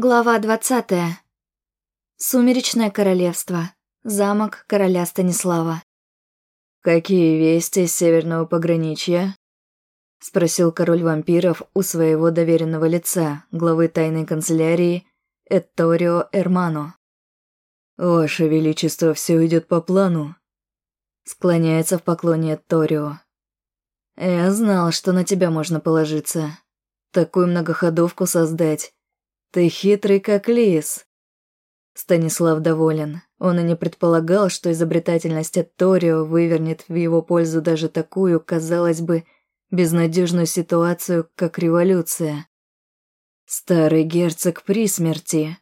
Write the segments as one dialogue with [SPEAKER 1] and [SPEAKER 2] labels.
[SPEAKER 1] Глава двадцатая. Сумеречное королевство. Замок короля Станислава.
[SPEAKER 2] «Какие вести с северного пограничья?» — спросил король вампиров у своего доверенного лица, главы тайной канцелярии Этторио Эрмано. «Ваше Величество, все идет по плану», — склоняется в поклоне Этторио. «Я знал, что на тебя можно положиться. Такую многоходовку создать» Ты хитрый как лис. Станислав доволен. Он и не предполагал, что изобретательность Торио вывернет в его пользу даже такую, казалось бы, безнадежную ситуацию, как революция. Старый герцог при смерти.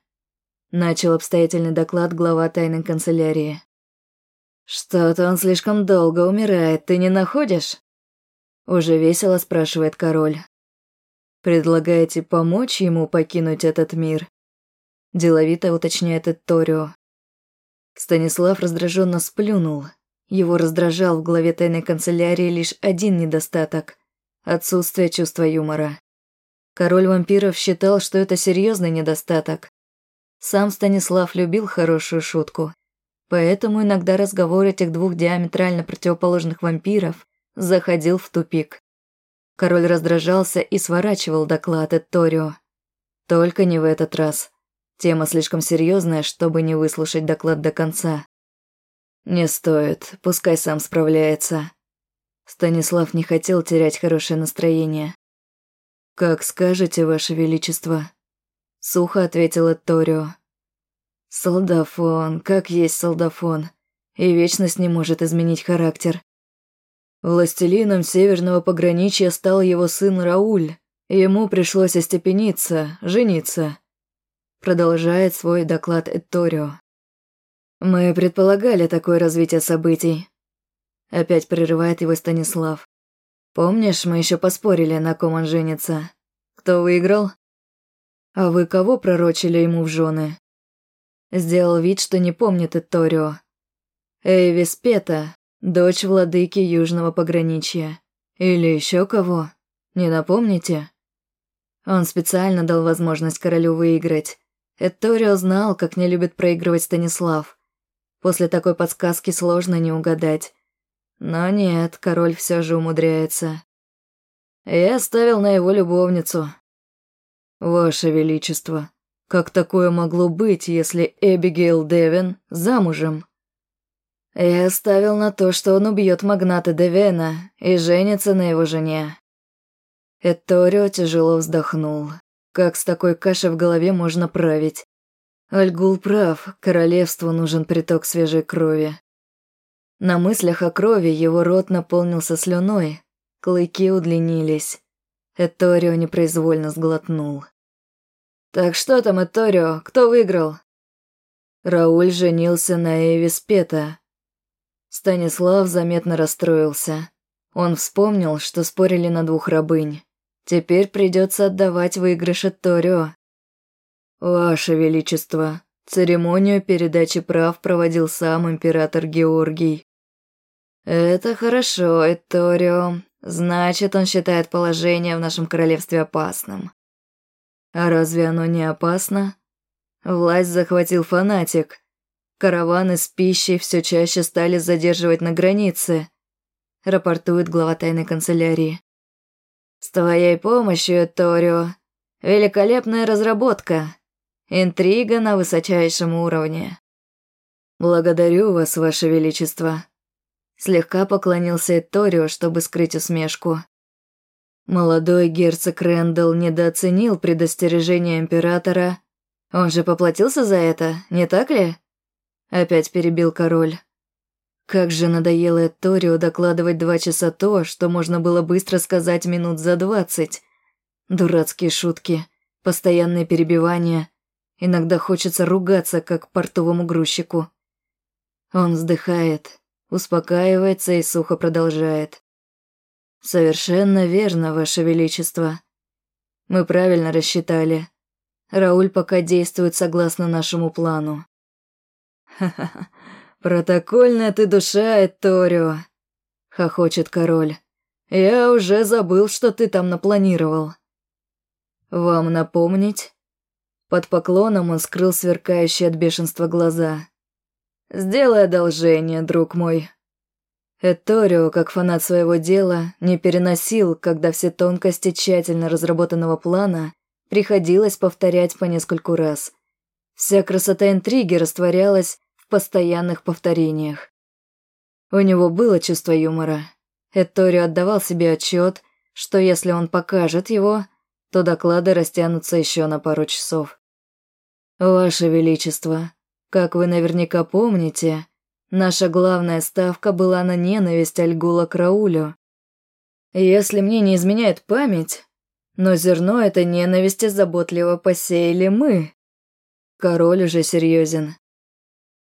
[SPEAKER 2] Начал обстоятельный доклад глава тайной канцелярии. Что-то он слишком долго умирает, ты не находишь? Уже весело спрашивает король. Предлагаете помочь ему покинуть этот мир? Деловито уточняет Эторио. Станислав раздраженно сплюнул. Его раздражал в главе тайной канцелярии лишь один недостаток – отсутствие чувства юмора. Король вампиров считал, что это серьезный недостаток. Сам Станислав любил хорошую шутку, поэтому иногда разговор этих двух диаметрально противоположных вампиров заходил в тупик. Король раздражался и сворачивал доклад Торио. Только не в этот раз. Тема слишком серьезная, чтобы не выслушать доклад до конца. Не стоит, пускай сам справляется. Станислав не хотел терять хорошее настроение. «Как скажете, Ваше Величество», — сухо ответила Торио. «Солдафон, как есть солдафон, и вечность не может изменить характер. Властелином северного пограничья стал его сын Рауль. Ему пришлось остепениться, жениться. Продолжает свой доклад Этторио. Мы предполагали такое развитие событий. Опять прерывает его Станислав. Помнишь, мы еще поспорили, на ком он женится? Кто выиграл? А вы кого пророчили ему в жены? Сделал вид, что не помнит Этторио. Эйвис Пета, Дочь владыки Южного пограничья. Или еще кого? Не напомните? Он специально дал возможность королю выиграть. Эторио знал, как не любит проигрывать Станислав. После такой подсказки сложно не угадать. Но нет, король все же умудряется. Я ставил на его любовницу. Ваше Величество, как такое могло быть, если Эбигейл Девин замужем? Я ставил на то, что он убьет магната Девена и женится на его жене. Эторио тяжело вздохнул. Как с такой кашей в голове можно править? Альгул прав, королевству нужен приток свежей крови. На мыслях о крови его рот наполнился слюной, клыки удлинились. Эторио непроизвольно сглотнул. «Так что там, Эторио, кто выиграл?» Рауль женился на Эвис Пета, Станислав заметно расстроился. Он вспомнил, что спорили на двух рабынь. Теперь придется отдавать выигрыш Торио. «Ваше Величество, церемонию передачи прав проводил сам император Георгий». «Это хорошо, Эторио. Значит, он считает положение в нашем королевстве опасным». «А разве оно не опасно?» Власть захватил фанатик, Караваны с пищей все чаще стали задерживать на границе, рапортует глава тайной канцелярии. С твоей помощью, Торио, великолепная разработка. Интрига на высочайшем уровне. Благодарю вас, ваше величество. Слегка поклонился Торио, чтобы скрыть усмешку. Молодой герцог Рэндалл недооценил предостережение императора. Он же поплатился за это, не так ли? Опять перебил король. Как же надоело Торио докладывать два часа то, что можно было быстро сказать минут за двадцать. Дурацкие шутки, постоянные перебивания. Иногда хочется ругаться, как портовому грузчику. Он вздыхает, успокаивается и сухо продолжает. «Совершенно верно, Ваше Величество. Мы правильно рассчитали. Рауль пока действует согласно нашему плану. «Ха-ха-ха, протокольная ты душа, Эторио!» — хохочет король. «Я уже забыл, что ты там напланировал». «Вам напомнить?» Под поклоном он скрыл сверкающие от бешенства глаза. «Сделай одолжение, друг мой». Эторио, как фанат своего дела, не переносил, когда все тонкости тщательно разработанного плана приходилось повторять по нескольку раз. Вся красота интриги растворялась в постоянных повторениях. У него было чувство юмора. Эторио отдавал себе отчет, что если он покажет его, то доклады растянутся еще на пару часов. «Ваше Величество, как вы наверняка помните, наша главная ставка была на ненависть Альгула к Раулю. Если мне не изменяет память, но зерно этой ненависти заботливо посеяли мы. Король уже серьезен.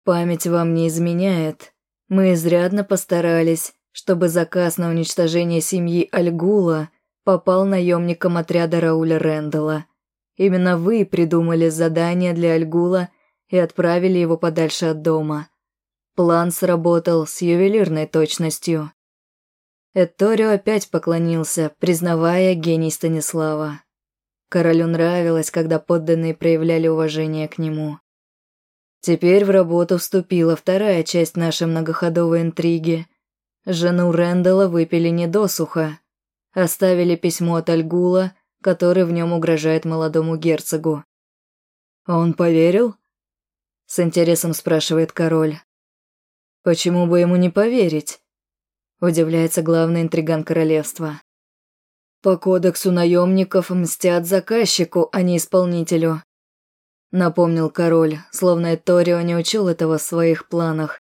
[SPEAKER 2] Память вам не изменяет. Мы изрядно постарались, чтобы заказ на уничтожение семьи Альгула попал наемникам отряда Рауля Рэндалла. Именно вы придумали задание для Альгула и отправили его подальше от дома. План сработал с ювелирной точностью. Эторио опять поклонился, признавая гений Станислава. Королю нравилось, когда подданные проявляли уважение к нему. Теперь в работу вступила вторая часть нашей многоходовой интриги. Жену Рэндала выпили не досуха. Оставили письмо от Альгула, который в нем угрожает молодому герцогу. «Он поверил?» С интересом спрашивает король. «Почему бы ему не поверить?» Удивляется главный интриган королевства. «По кодексу наемников мстят заказчику, а не исполнителю», напомнил король, словно Эторио не учил этого в своих планах.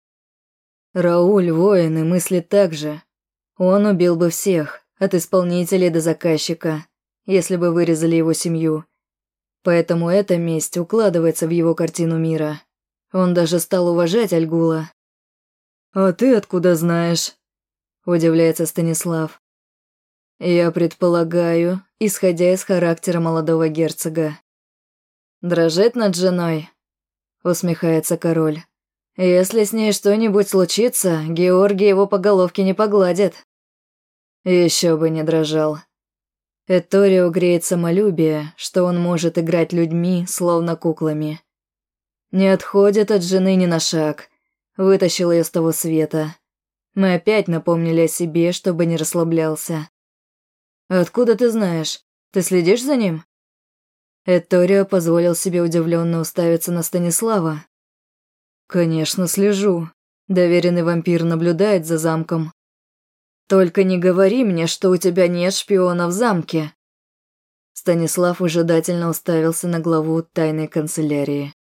[SPEAKER 2] Рауль воин и мыслит так же. Он убил бы всех, от исполнителей до заказчика, если бы вырезали его семью. Поэтому эта месть укладывается в его картину мира. Он даже стал уважать Альгула. «А ты откуда знаешь?» – удивляется Станислав. «Я предполагаю, исходя из характера молодого герцога». «Дрожит над женой?» – усмехается король. Если с ней что-нибудь случится, Георгий его по головке не погладит. Еще бы не дрожал. Эторио греет самолюбие, что он может играть людьми, словно куклами. Не отходит от жены ни на шаг. Вытащил ее с того света. Мы опять напомнили о себе, чтобы не расслаблялся. «Откуда ты знаешь? Ты следишь за ним?» Эторио позволил себе удивленно уставиться на Станислава, «Конечно, слежу. Доверенный вампир наблюдает за замком. Только не говори мне, что у тебя нет шпиона в замке». Станислав ужидательно уставился на главу тайной канцелярии.